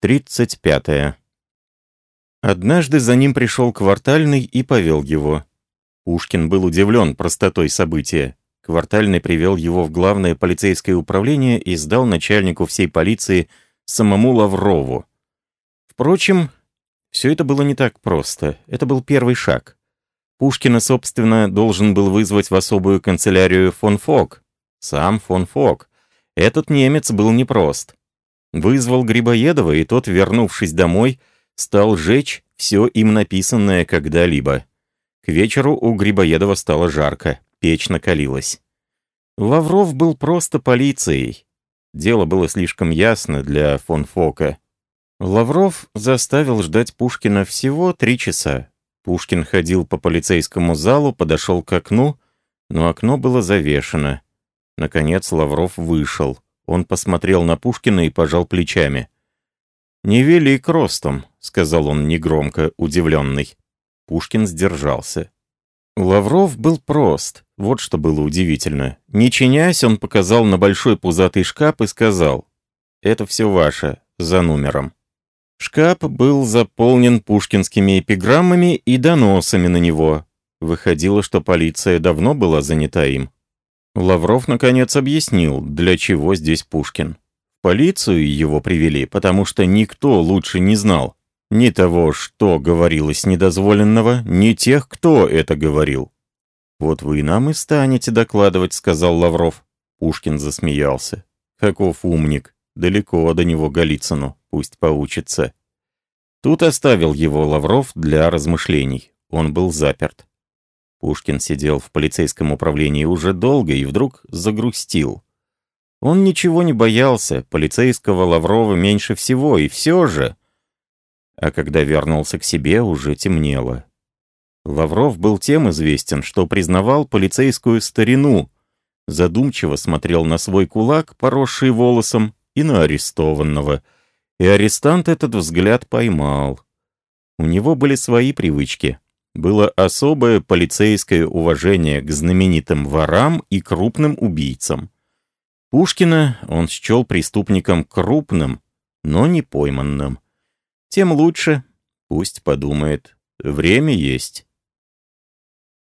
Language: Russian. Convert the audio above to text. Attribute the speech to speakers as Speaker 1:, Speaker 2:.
Speaker 1: 35. Однажды за ним пришел квартальный и повел его. Пушкин был удивлен простотой события. Квартальный привел его в главное полицейское управление и сдал начальнику всей полиции самому Лаврову. Впрочем, все это было не так просто. Это был первый шаг. Пушкина, собственно, должен был вызвать в особую канцелярию фон Фок. Сам фон Фок. Этот немец был непрост. Вызвал Грибоедова, и тот, вернувшись домой, стал жечь все им написанное когда-либо. К вечеру у Грибоедова стало жарко, печь накалилась. Лавров был просто полицией. Дело было слишком ясно для фон Фока. Лавров заставил ждать Пушкина всего три часа. Пушкин ходил по полицейскому залу, подошел к окну, но окно было завешено. Наконец Лавров вышел. Он посмотрел на Пушкина и пожал плечами. «Невелик ростом», — сказал он негромко, удивленный. Пушкин сдержался. Лавров был прост, вот что было удивительно. Не чинясь, он показал на большой пузатый шкаф и сказал, «Это все ваше, за номером». Шкаф был заполнен пушкинскими эпиграммами и доносами на него. Выходило, что полиция давно была занята им. Лавров, наконец, объяснил, для чего здесь Пушкин. В полицию его привели, потому что никто лучше не знал ни того, что говорилось недозволенного, ни тех, кто это говорил. «Вот вы нам и станете докладывать», — сказал Лавров. Пушкин засмеялся. «Каков умник! Далеко до него Голицыну, пусть поучится». Тут оставил его Лавров для размышлений. Он был заперт. Пушкин сидел в полицейском управлении уже долго и вдруг загрустил. Он ничего не боялся, полицейского Лаврова меньше всего, и все же... А когда вернулся к себе, уже темнело. Лавров был тем известен, что признавал полицейскую старину, задумчиво смотрел на свой кулак, поросший волосом, и на арестованного. И арестант этот взгляд поймал. У него были свои привычки было особое полицейское уважение к знаменитым ворам и крупным убийцам. Пушкина он счел преступником крупным, но не пойманным. Тем лучше, пусть подумает, время есть.